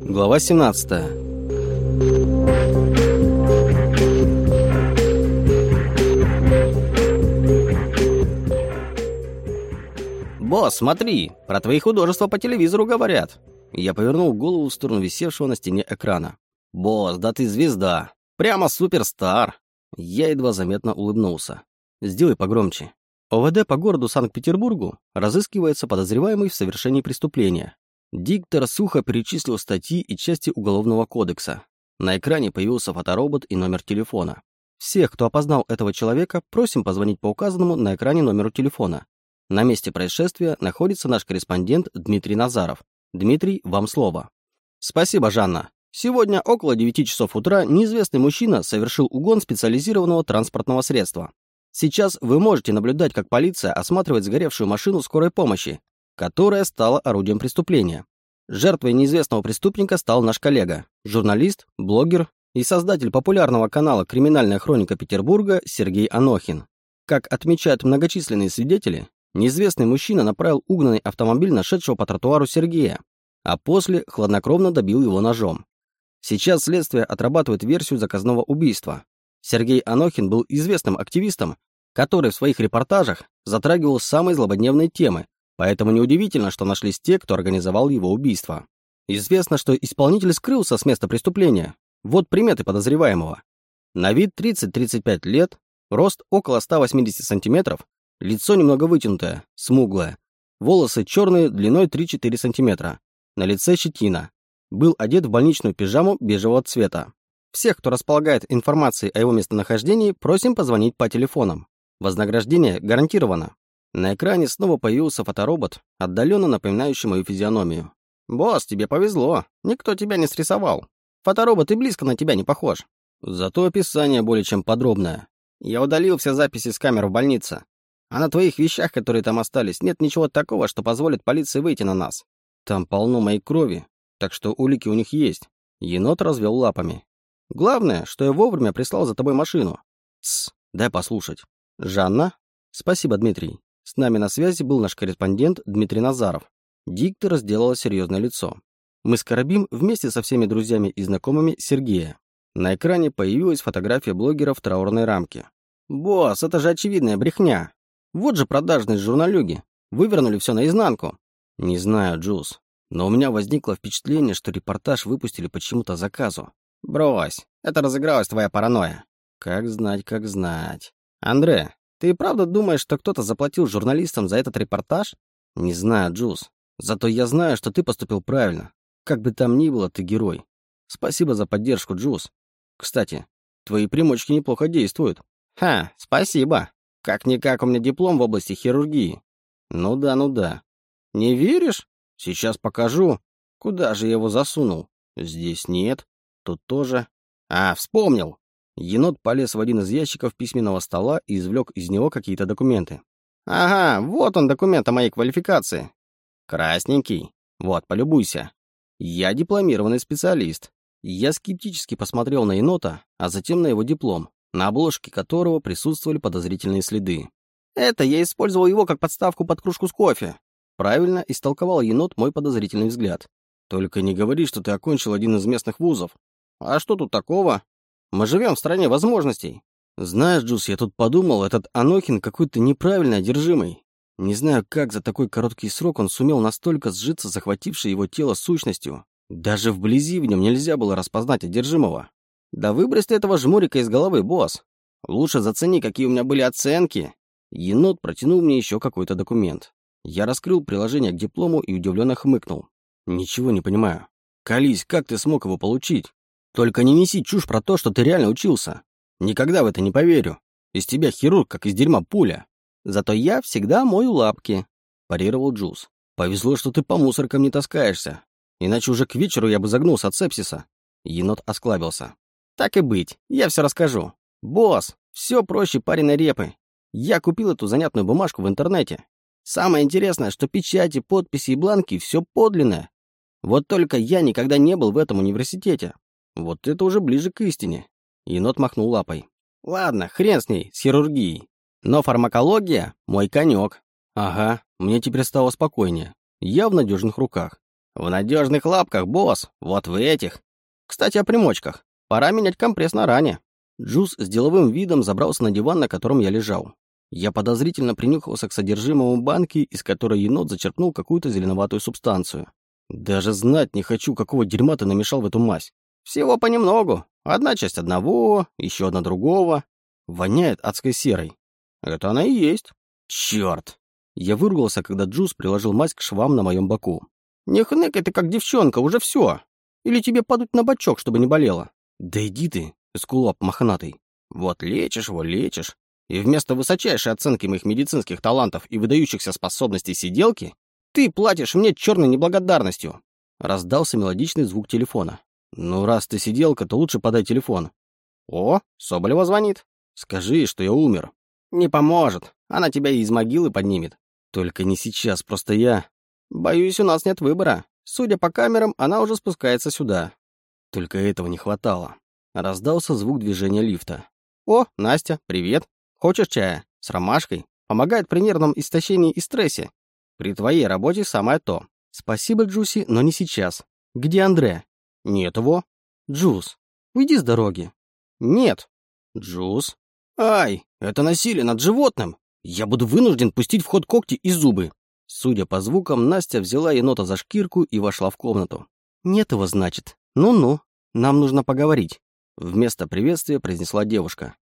Глава 17 «Босс, смотри, про твои художества по телевизору говорят». Я повернул голову в сторону висевшего на стене экрана. «Босс, да ты звезда! Прямо суперстар!» Я едва заметно улыбнулся. «Сделай погромче». ОВД по городу Санкт-Петербургу разыскивается подозреваемый в совершении преступления. Диктор сухо перечислил статьи и части Уголовного кодекса. На экране появился фоторобот и номер телефона. Всех, кто опознал этого человека, просим позвонить по указанному на экране номеру телефона. На месте происшествия находится наш корреспондент Дмитрий Назаров. Дмитрий, вам слово. Спасибо, Жанна. Сегодня около 9 часов утра неизвестный мужчина совершил угон специализированного транспортного средства. Сейчас вы можете наблюдать, как полиция осматривает сгоревшую машину скорой помощи, которая стала орудием преступления. Жертвой неизвестного преступника стал наш коллега, журналист, блогер и создатель популярного канала «Криминальная хроника Петербурга» Сергей Анохин. Как отмечают многочисленные свидетели, неизвестный мужчина направил угнанный автомобиль нашедшего по тротуару Сергея, а после хладнокровно добил его ножом. Сейчас следствие отрабатывает версию заказного убийства. Сергей Анохин был известным активистом, который в своих репортажах затрагивал самые злободневные темы, поэтому неудивительно, что нашлись те, кто организовал его убийство. Известно, что исполнитель скрылся с места преступления. Вот приметы подозреваемого. На вид 30-35 лет, рост около 180 сантиметров, лицо немного вытянутое, смуглое, волосы черные длиной 3-4 сантиметра, на лице щетина. Был одет в больничную пижаму бежевого цвета. Всех, кто располагает информацией о его местонахождении, просим позвонить по телефонам. Вознаграждение гарантировано. На экране снова появился фоторобот, отдаленно напоминающий мою физиономию. «Босс, тебе повезло. Никто тебя не срисовал. Фоторобот и близко на тебя не похож. Зато описание более чем подробное. Я удалил все записи с камер в больнице. А на твоих вещах, которые там остались, нет ничего такого, что позволит полиции выйти на нас. Там полно моей крови, так что улики у них есть». Енот развел лапами. «Главное, что я вовремя прислал за тобой машину. Тсс, дай послушать. «Жанна?» «Спасибо, Дмитрий. С нами на связи был наш корреспондент Дмитрий Назаров». Диктор сделала серьезное лицо. Мы скоробим вместе со всеми друзьями и знакомыми Сергея. На экране появилась фотография блогера в траурной рамке. «Босс, это же очевидная брехня. Вот же продажные журналюги. Вывернули все наизнанку». «Не знаю, Джуз, но у меня возникло впечатление, что репортаж выпустили почему-то заказу». «Брось, это разыгралась твоя паранойя». «Как знать, как знать». «Андре, ты правда думаешь, что кто-то заплатил журналистам за этот репортаж?» «Не знаю, Джуз. Зато я знаю, что ты поступил правильно. Как бы там ни было, ты герой. Спасибо за поддержку, Джуз. Кстати, твои примочки неплохо действуют». «Ха, спасибо. Как-никак у меня диплом в области хирургии». «Ну да, ну да. Не веришь? Сейчас покажу. Куда же я его засунул? Здесь нет. Тут тоже. А, вспомнил. Енот полез в один из ящиков письменного стола и извлек из него какие-то документы. «Ага, вот он документ о моей квалификации». «Красненький. Вот, полюбуйся. Я дипломированный специалист». Я скептически посмотрел на енота, а затем на его диплом, на обложке которого присутствовали подозрительные следы. «Это я использовал его как подставку под кружку с кофе». Правильно истолковал енот мой подозрительный взгляд. «Только не говори, что ты окончил один из местных вузов». «А что тут такого?» Мы живем в стране возможностей. Знаешь, Джус, я тут подумал, этот Анохин какой-то неправильно одержимый. Не знаю, как за такой короткий срок он сумел настолько сжиться захватившей его тело сущностью. Даже вблизи в нем нельзя было распознать одержимого. Да выбрось ты этого жмурика из головы, босс. Лучше зацени, какие у меня были оценки. Енот протянул мне еще какой-то документ. Я раскрыл приложение к диплому и удивленно хмыкнул. Ничего не понимаю. Колись, как ты смог его получить? Только не неси чушь про то, что ты реально учился. Никогда в это не поверю. Из тебя хирург, как из дерьма пуля. Зато я всегда мою лапки, парировал Джуз. Повезло, что ты по мусоркам не таскаешься. Иначе уже к вечеру я бы загнулся от сепсиса. Енот осклабился. Так и быть, я все расскажу. Босс, все проще пареной репы. Я купил эту занятную бумажку в интернете. Самое интересное, что печати, подписи и бланки — все подлинное. Вот только я никогда не был в этом университете. Вот это уже ближе к истине. Енот махнул лапой. Ладно, хрен с ней, с хирургией. Но фармакология — мой конек. Ага, мне теперь стало спокойнее. Я в надежных руках. В надежных лапках, босс. Вот в этих. Кстати, о примочках. Пора менять компресс на ране. Джуз с деловым видом забрался на диван, на котором я лежал. Я подозрительно принюхался к содержимому банки, из которой енот зачерпнул какую-то зеленоватую субстанцию. Даже знать не хочу, какого дерьма ты намешал в эту мазь. Всего понемногу. Одна часть одного, еще одна другого. Воняет адской серой. Это она и есть. Черт! Я выругался, когда Джуз приложил мазь к швам на моем боку. Не хныкай ты как девчонка, уже все. Или тебе падать на бочок, чтобы не болело. Да иди ты, эскулап мохнатый. Вот лечишь его, лечишь. И вместо высочайшей оценки моих медицинских талантов и выдающихся способностей сиделки, ты платишь мне черной неблагодарностью. Раздался мелодичный звук телефона. Ну, раз ты сиделка, то лучше подай телефон. О, Соболева звонит. Скажи, что я умер. Не поможет. Она тебя из могилы поднимет. Только не сейчас, просто я... Боюсь, у нас нет выбора. Судя по камерам, она уже спускается сюда. Только этого не хватало. Раздался звук движения лифта. «О, Настя, привет. Хочешь чая? С ромашкой? Помогает при нервном истощении и стрессе. При твоей работе самое то. Спасибо, Джуси, но не сейчас. Где Андре? Нет его. Джуз, уйди с дороги. Нет. Джуз. Ай, это насилие над животным. Я буду вынужден пустить в ход когти и зубы. Судя по звукам, Настя взяла енота за шкирку и вошла в комнату. Нет его, значит. Ну-ну, нам нужно поговорить. Вместо приветствия произнесла девушка.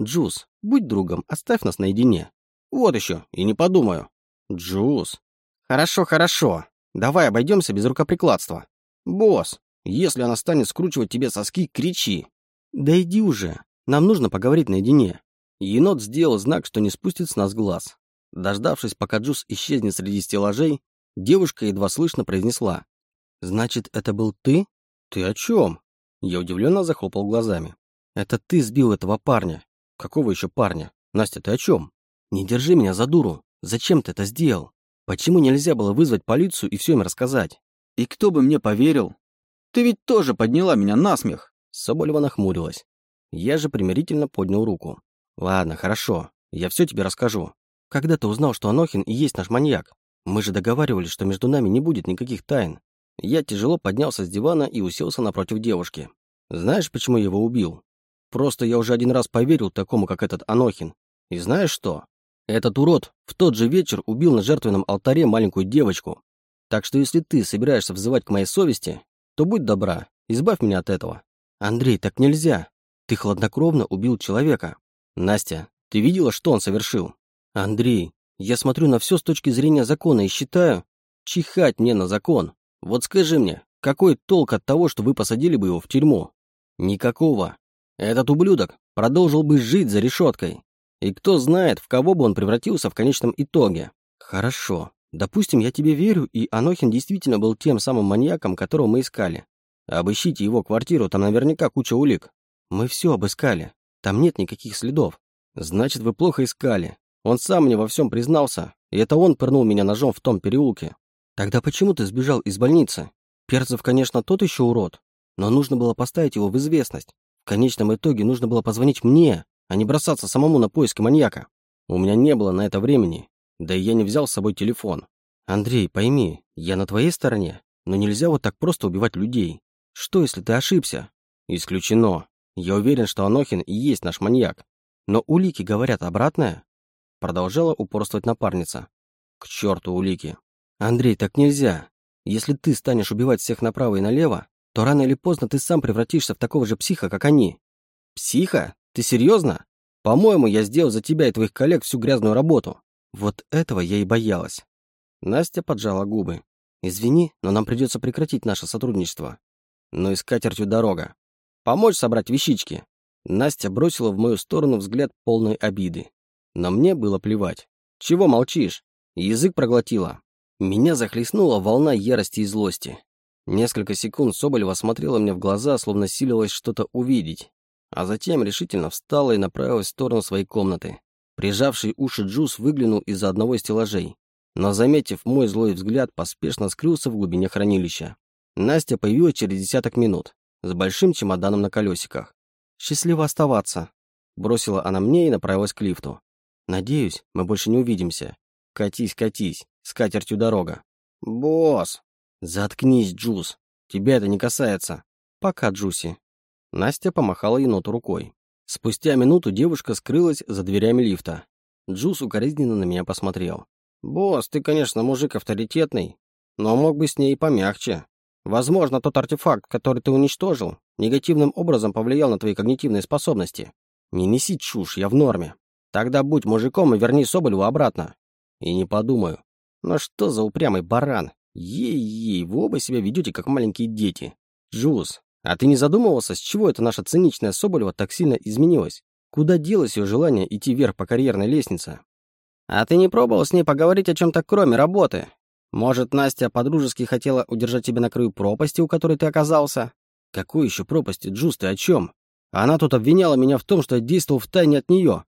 Джуз, будь другом, оставь нас наедине. Вот еще, и не подумаю. Джуз. Хорошо, хорошо. Давай обойдемся без рукоприкладства. Босс, если она станет скручивать тебе соски, кричи. Да иди уже. Нам нужно поговорить наедине. Енот сделал знак, что не спустит с нас глаз. Дождавшись, пока Джуз исчезнет среди стеллажей, девушка едва слышно произнесла. «Значит, это был ты? Ты о чем?» Я удивленно захлопал глазами. «Это ты сбил этого парня. Какого еще парня? Настя, ты о чем? Не держи меня за дуру. Зачем ты это сделал? Почему нельзя было вызвать полицию и все им рассказать? И кто бы мне поверил, ты ведь тоже подняла меня на смех!» Соболева нахмурилась. Я же примирительно поднял руку. «Ладно, хорошо. Я все тебе расскажу. Когда ты узнал, что Анохин и есть наш маньяк? Мы же договаривались, что между нами не будет никаких тайн». Я тяжело поднялся с дивана и уселся напротив девушки. «Знаешь, почему я его убил? Просто я уже один раз поверил такому, как этот Анохин. И знаешь что? Этот урод в тот же вечер убил на жертвенном алтаре маленькую девочку. Так что если ты собираешься взывать к моей совести, то будь добра, избавь меня от этого. Андрей, так нельзя. Ты хладнокровно убил человека. Настя, ты видела, что он совершил? Андрей, я смотрю на все с точки зрения закона и считаю... Чихать мне на закон. Вот скажи мне, какой толк от того, что вы посадили бы его в тюрьму? Никакого. Этот ублюдок продолжил бы жить за решеткой. И кто знает, в кого бы он превратился в конечном итоге. Хорошо. Допустим, я тебе верю, и Анохин действительно был тем самым маньяком, которого мы искали. Обыщите его квартиру, там наверняка куча улик. Мы все обыскали. Там нет никаких следов. Значит, вы плохо искали. Он сам мне во всем признался, и это он пырнул меня ножом в том переулке. Тогда почему ты сбежал из больницы? Перцев, конечно, тот еще урод, но нужно было поставить его в известность. В конечном итоге нужно было позвонить мне, а не бросаться самому на поиски маньяка. У меня не было на это времени, да и я не взял с собой телефон. Андрей, пойми, я на твоей стороне, но нельзя вот так просто убивать людей. Что, если ты ошибся? Исключено. Я уверен, что Анохин и есть наш маньяк. Но улики говорят обратное. Продолжала упорствовать напарница. К черту улики. Андрей, так нельзя. Если ты станешь убивать всех направо и налево, то рано или поздно ты сам превратишься в такого же психа, как они. Психа? Ты серьезно? По-моему, я сделал за тебя и твоих коллег всю грязную работу. Вот этого я и боялась. Настя поджала губы. «Извини, но нам придется прекратить наше сотрудничество. Но и с катертью дорога. Помочь собрать вещички?» Настя бросила в мою сторону взгляд полной обиды. Но мне было плевать. «Чего молчишь?» Язык проглотила. Меня захлестнула волна ярости и злости. Несколько секунд Соболева смотрела мне в глаза, словно силилась что-то увидеть. А затем решительно встала и направилась в сторону своей комнаты. Прижавший уши Джус выглянул из-за одного из стеллажей, но, заметив мой злой взгляд, поспешно скрылся в глубине хранилища. Настя появилась через десяток минут, с большим чемоданом на колесиках. «Счастливо оставаться», — бросила она мне и направилась к лифту. «Надеюсь, мы больше не увидимся. Катись, катись, с катертью дорога». «Босс!» «Заткнись, Джуз. Тебя это не касается». «Пока, Джуси». Настя помахала еноту рукой. Спустя минуту девушка скрылась за дверями лифта. Джуз укоризненно на меня посмотрел. «Босс, ты, конечно, мужик авторитетный, но мог бы с ней помягче. Возможно, тот артефакт, который ты уничтожил, негативным образом повлиял на твои когнитивные способности. Не неси чушь, я в норме. Тогда будь мужиком и верни Соболеву обратно. И не подумаю. Но что за упрямый баран? Ей-ей, вы оба себя ведете, как маленькие дети. Джуз, а ты не задумывался, с чего эта наша циничная Соболева так сильно изменилась? Куда делось ее желание идти вверх по карьерной лестнице? А ты не пробовал с ней поговорить о чем-то кроме работы? Может, Настя по-дружески хотела удержать тебя на краю пропасти, у которой ты оказался? Какой еще пропасти, Джуз, ты о чем? Она тут обвиняла меня в том, что я действовал втайне от нее.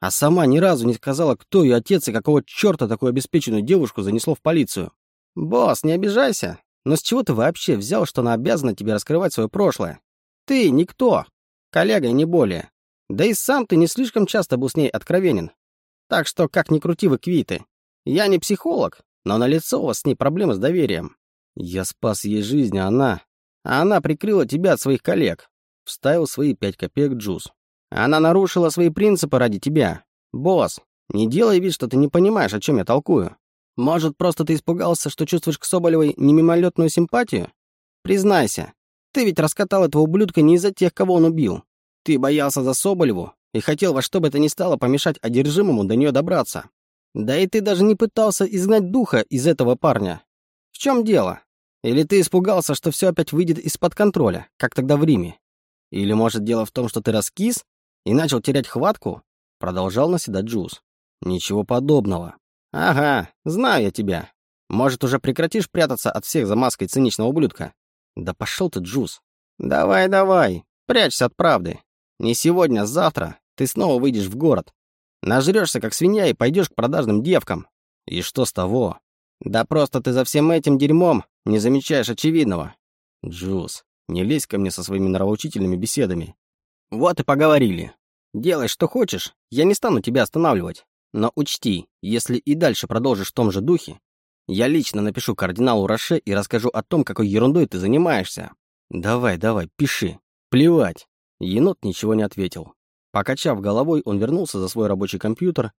А сама ни разу не сказала, кто ее отец и какого черта такую обеспеченную девушку занесло в полицию. «Босс, не обижайся. Но с чего ты вообще взял, что она обязана тебе раскрывать свое прошлое? Ты никто. Коллега не более. Да и сам ты не слишком часто был с ней откровенен. Так что, как ни крути вы квиты. Я не психолог, но на лицо у вас с ней проблемы с доверием. Я спас ей жизнь, а она... А она прикрыла тебя от своих коллег. Вставил свои пять копеек Джуз. Она нарушила свои принципы ради тебя. Босс, не делай вид, что ты не понимаешь, о чем я толкую. Может, просто ты испугался, что чувствуешь к Соболевой не мимолетную симпатию? Признайся, ты ведь раскатал этого ублюдка не из-за тех, кого он убил. Ты боялся за Соболеву и хотел во что бы то ни стало помешать одержимому до нее добраться. Да и ты даже не пытался изгнать духа из этого парня. В чем дело? Или ты испугался, что все опять выйдет из-под контроля, как тогда в Риме? Или, может, дело в том, что ты раскис и начал терять хватку? Продолжал наседать Джуз. Ничего подобного. Ага, знаю я тебя. Может, уже прекратишь прятаться от всех за маской циничного ублюдка? Да пошел ты, Джуз. Давай, давай, прячься от правды. Не сегодня, а завтра ты снова выйдешь в город. Нажрешься, как свинья, и пойдешь к продажным девкам. И что с того? Да просто ты за всем этим дерьмом не замечаешь очевидного. Джуз, не лезь ко мне со своими нравоучительными беседами. Вот и поговорили. Делай, что хочешь, я не стану тебя останавливать. Но учти, если и дальше продолжишь в том же духе, я лично напишу кардиналу Роше и расскажу о том, какой ерундой ты занимаешься. Давай, давай, пиши. Плевать. Енот ничего не ответил. Покачав головой, он вернулся за свой рабочий компьютер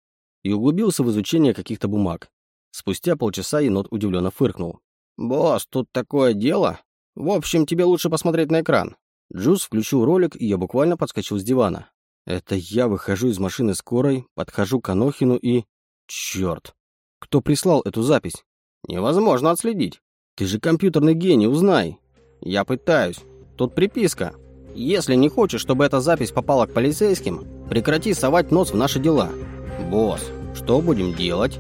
и углубился в изучение каких-то бумаг. Спустя полчаса енот удивленно фыркнул. «Босс, тут такое дело. В общем, тебе лучше посмотреть на экран». Джуз включил ролик, и я буквально подскочил с дивана. Это я выхожу из машины скорой, подхожу к Анохину и... Черт! Кто прислал эту запись? Невозможно отследить. Ты же компьютерный гений, узнай. Я пытаюсь. Тут приписка. Если не хочешь, чтобы эта запись попала к полицейским, прекрати совать нос в наши дела. Босс, что будем делать?